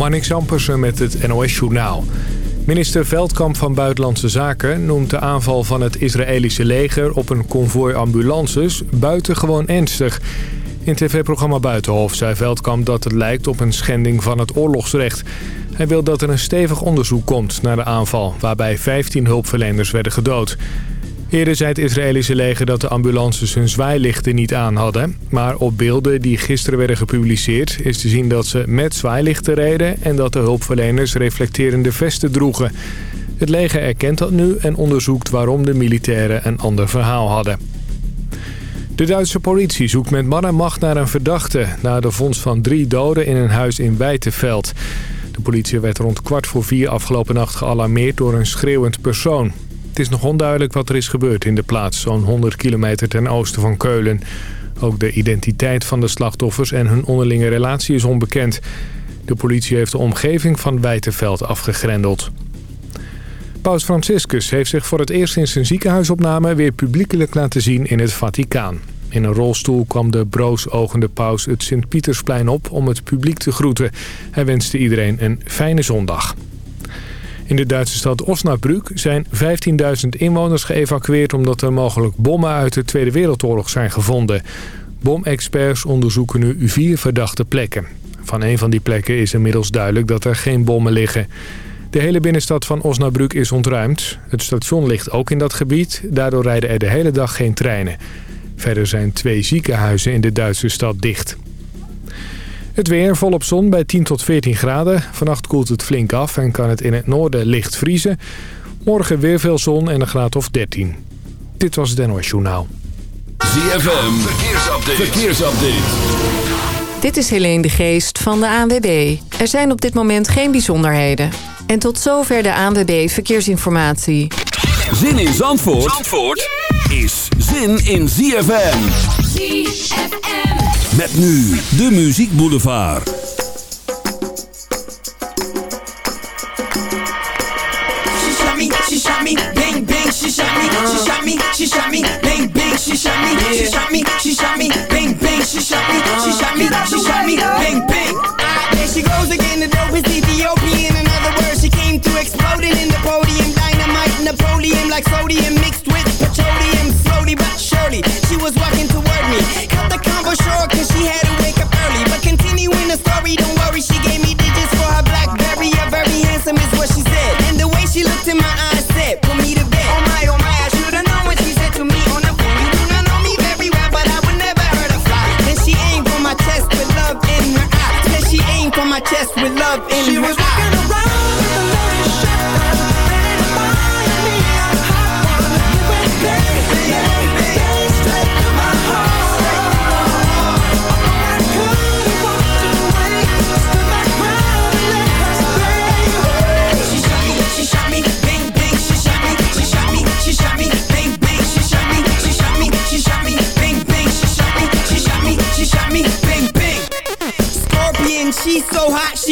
Marnix Ampersen met het NOS Journaal. Minister Veldkamp van Buitenlandse Zaken noemt de aanval van het Israëlische leger... op een konvooi ambulances buitengewoon ernstig. In tv-programma Buitenhof zei Veldkamp dat het lijkt op een schending van het oorlogsrecht. Hij wil dat er een stevig onderzoek komt naar de aanval... waarbij 15 hulpverleners werden gedood. Eerder zei het Israëlische leger dat de ambulances hun zwaailichten niet aan hadden. Maar op beelden die gisteren werden gepubliceerd is te zien dat ze met zwaailichten reden... en dat de hulpverleners reflecterende vesten droegen. Het leger erkent dat nu en onderzoekt waarom de militairen een ander verhaal hadden. De Duitse politie zoekt met man en macht naar een verdachte... na de vondst van drie doden in een huis in Wijtenveld. De politie werd rond kwart voor vier afgelopen nacht gealarmeerd door een schreeuwend persoon. Het is nog onduidelijk wat er is gebeurd in de plaats, zo'n 100 kilometer ten oosten van Keulen. Ook de identiteit van de slachtoffers en hun onderlinge relatie is onbekend. De politie heeft de omgeving van Wijtenveld afgegrendeld. Paus Franciscus heeft zich voor het eerst in zijn ziekenhuisopname weer publiekelijk laten zien in het Vaticaan. In een rolstoel kwam de broosogende paus het Sint-Pietersplein op om het publiek te groeten. Hij wenste iedereen een fijne zondag. In de Duitse stad Osnabrück zijn 15.000 inwoners geëvacueerd... omdat er mogelijk bommen uit de Tweede Wereldoorlog zijn gevonden. Bomexperts onderzoeken nu vier verdachte plekken. Van een van die plekken is inmiddels duidelijk dat er geen bommen liggen. De hele binnenstad van Osnabrück is ontruimd. Het station ligt ook in dat gebied. Daardoor rijden er de hele dag geen treinen. Verder zijn twee ziekenhuizen in de Duitse stad dicht. Het weer volop zon bij 10 tot 14 graden. Vannacht koelt het flink af en kan het in het noorden licht vriezen. Morgen weer veel zon en een graad of 13. Dit was het NOS Journaal. ZFM, verkeersupdate. verkeersupdate. Dit is Helene de Geest van de ANWB. Er zijn op dit moment geen bijzonderheden. En tot zover de ANWB Verkeersinformatie. Zin in Zandvoort, Zandvoort is zin in ZFM. ZFM. Met nu de Muziek Boulevard. She shot me, she shot me, bang bang, she shot me, she shot me, she shot me, bang bang, she shot me, she shot me, she shot me, bang bang, she shot me, she shot me, she shot me, bang bang. Ah, there she goes again, the dope is Ethiopian. In other words, she came through exploding in the podium, dynamite, Napoleon like sodium mixed with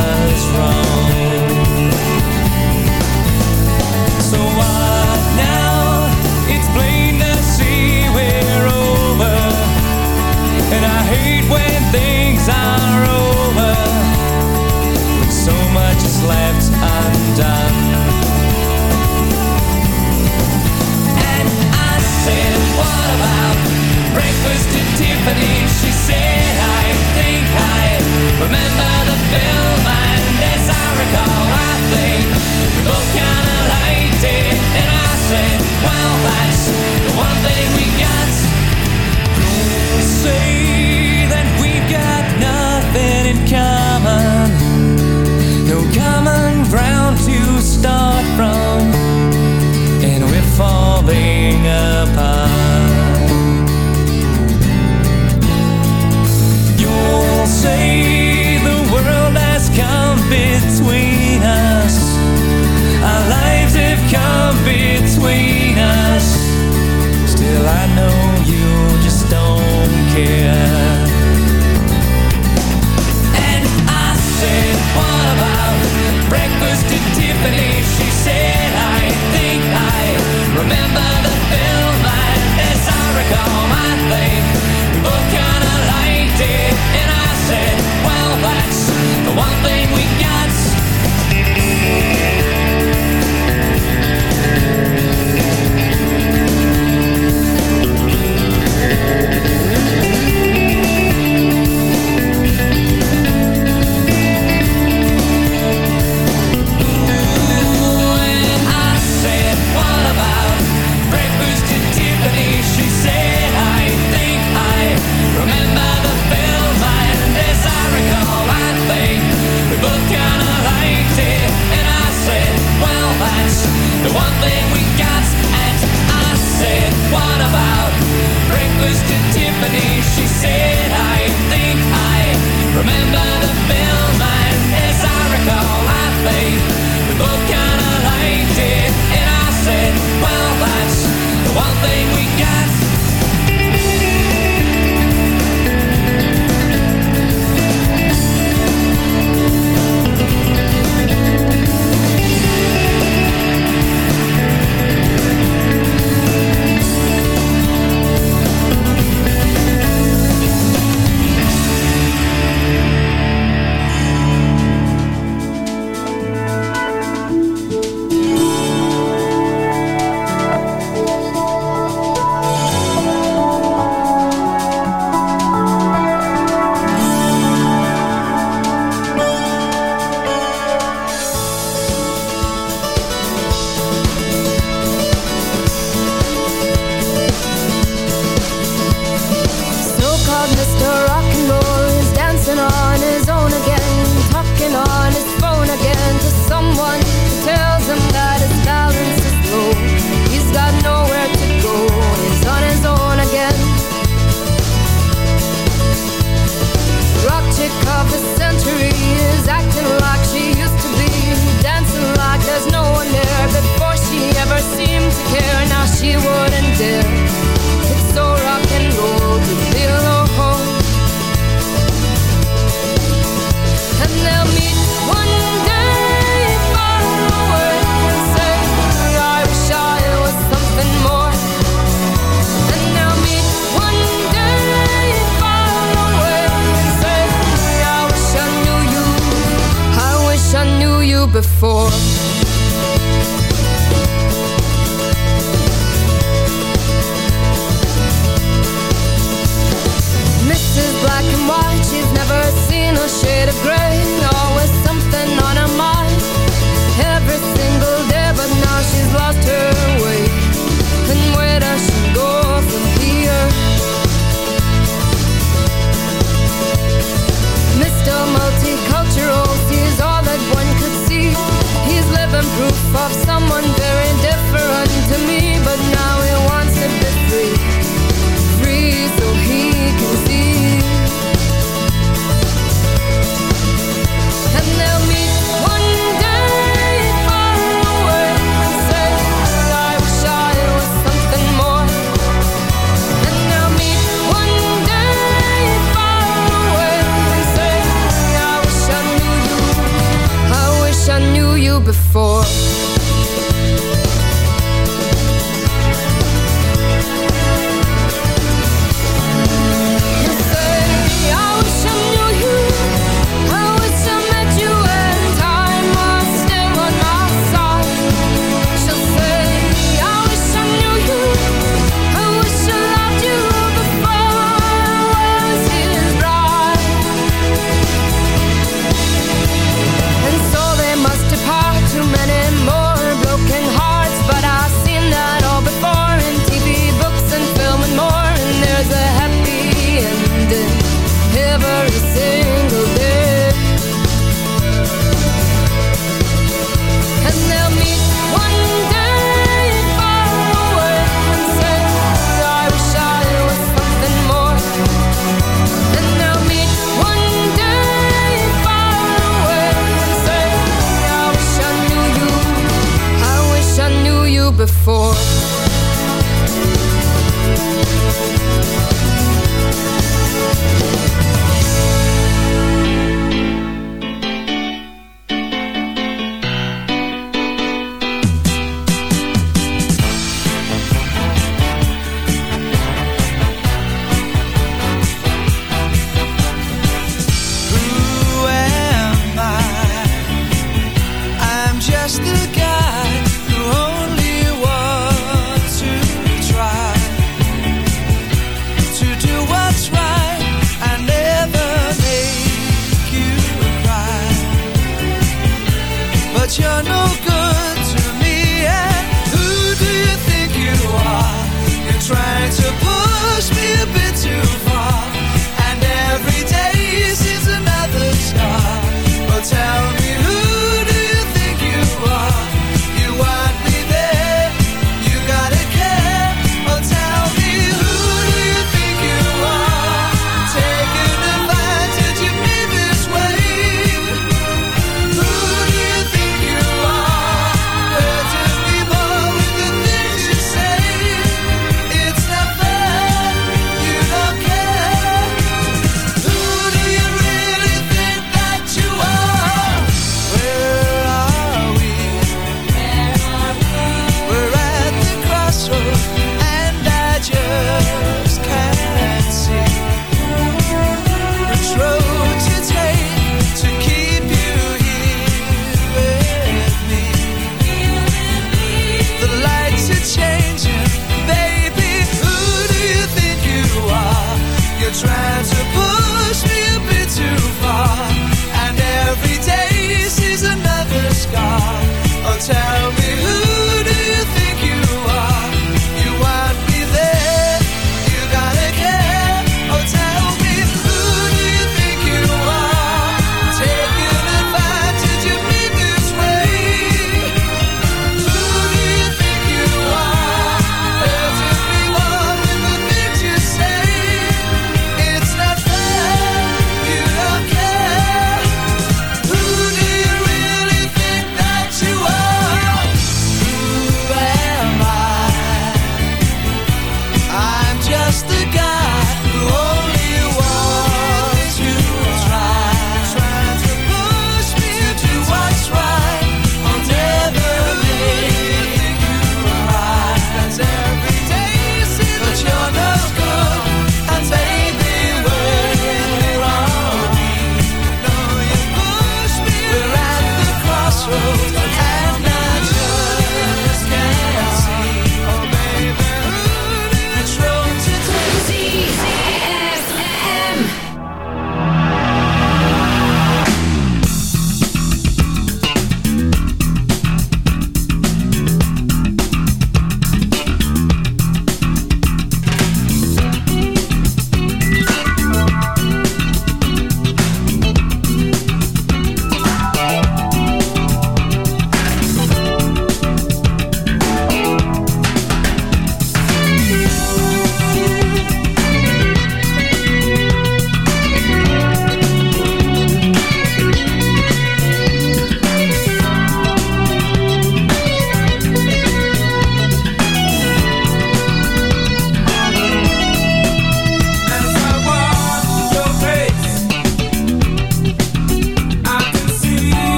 was wrong. hotel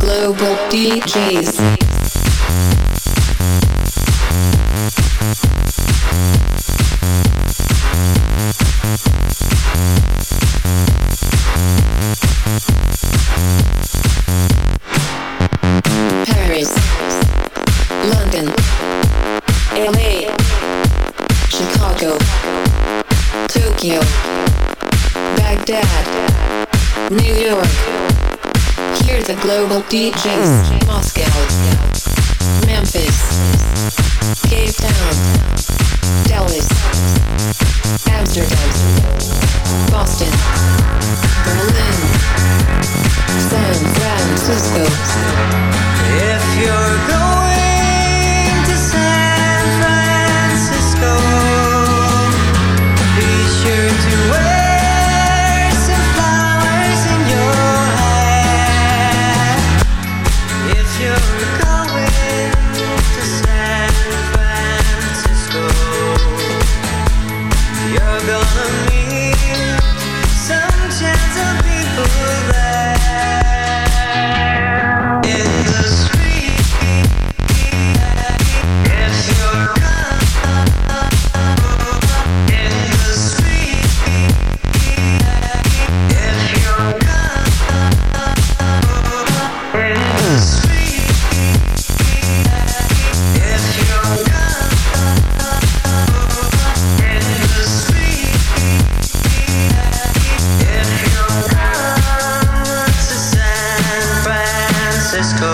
Global DJs. go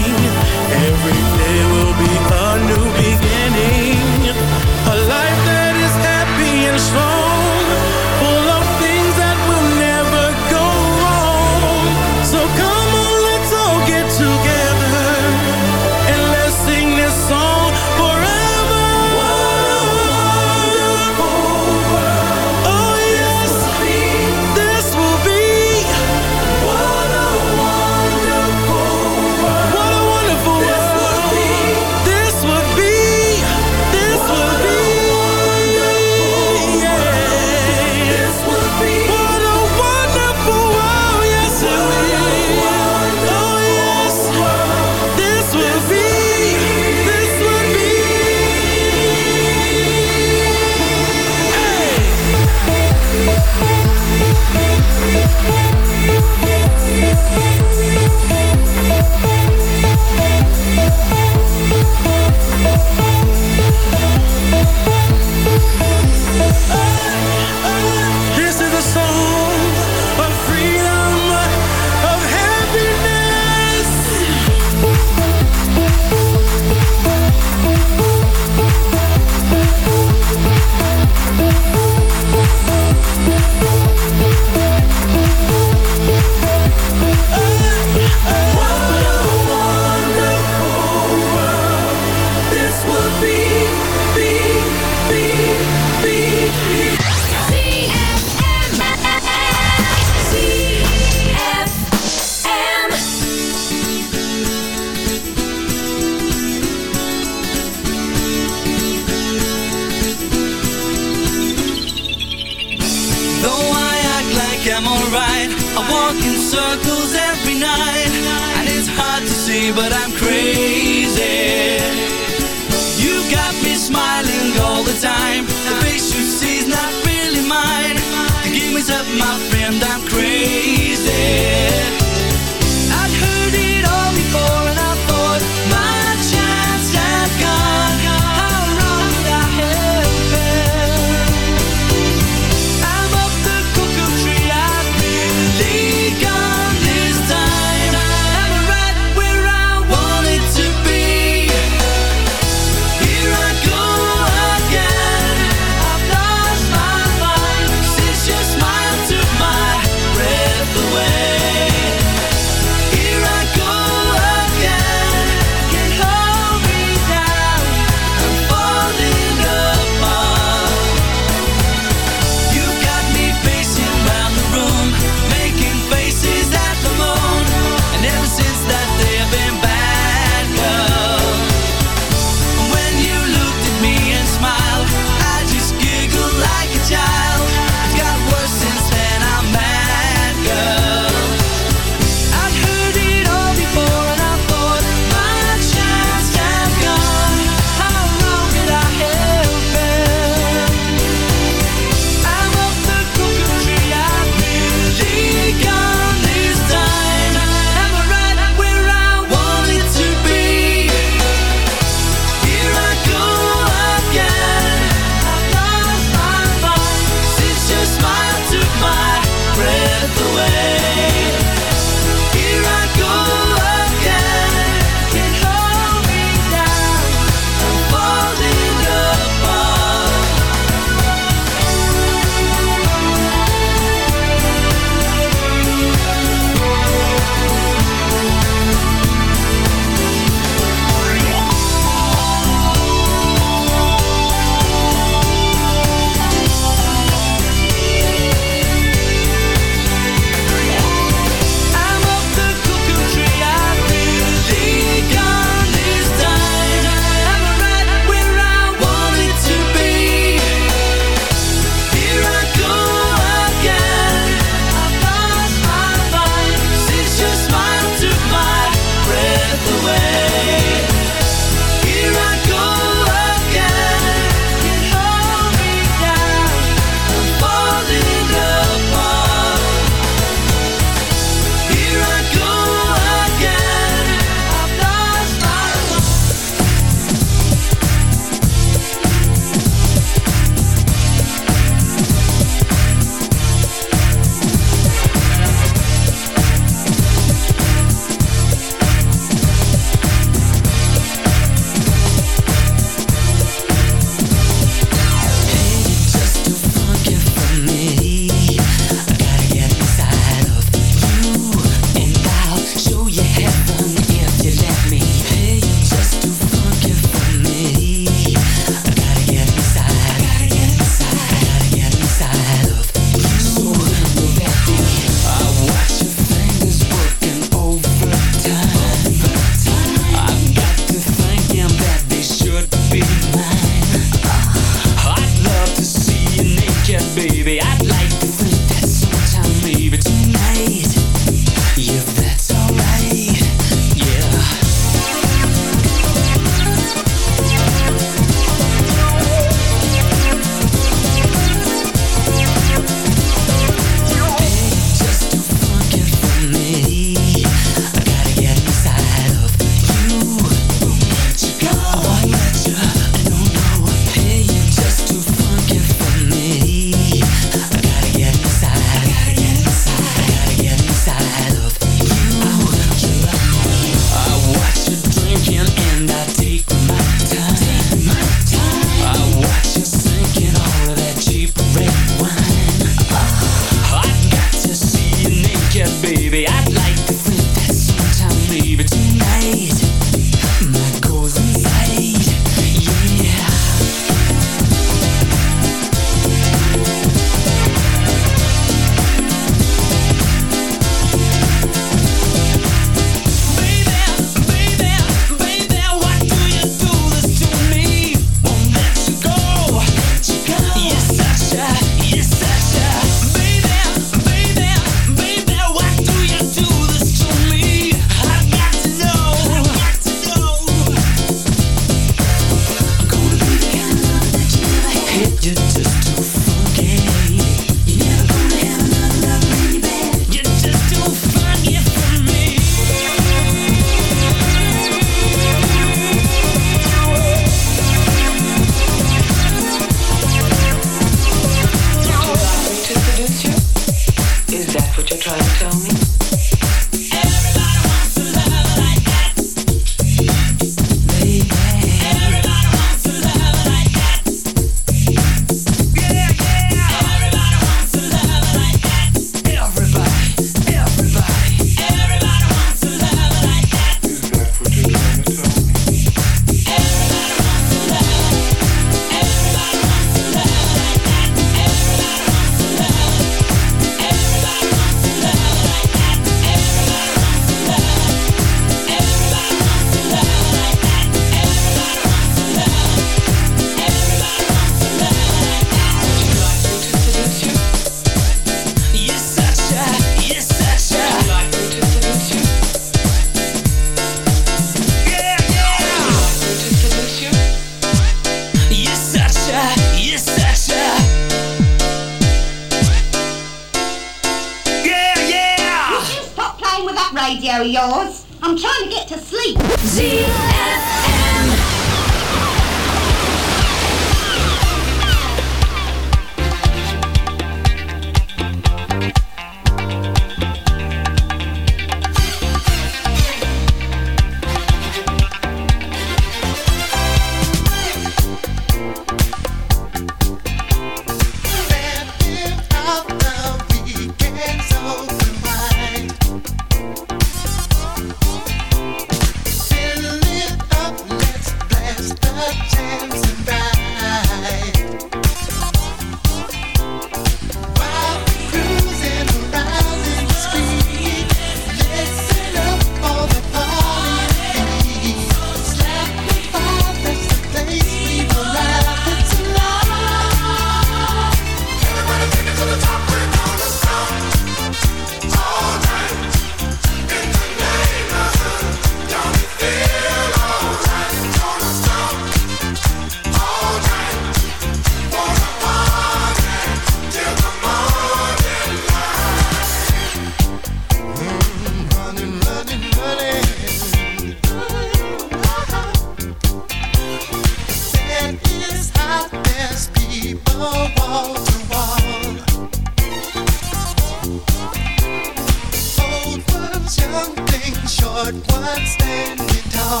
heart while standing tall.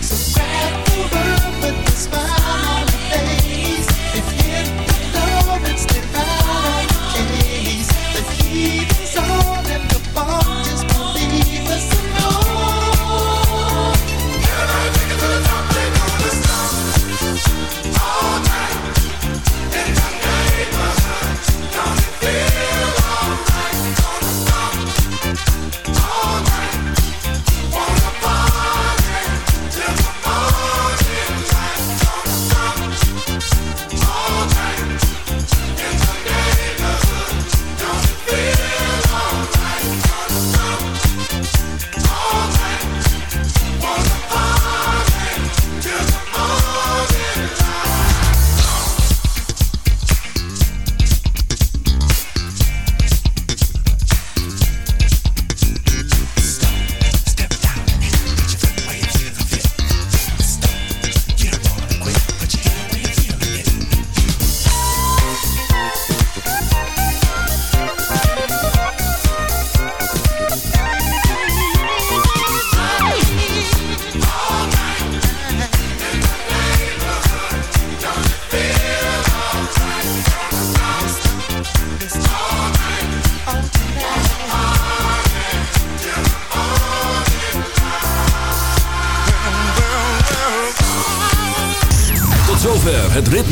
So grab the world with a smile on face.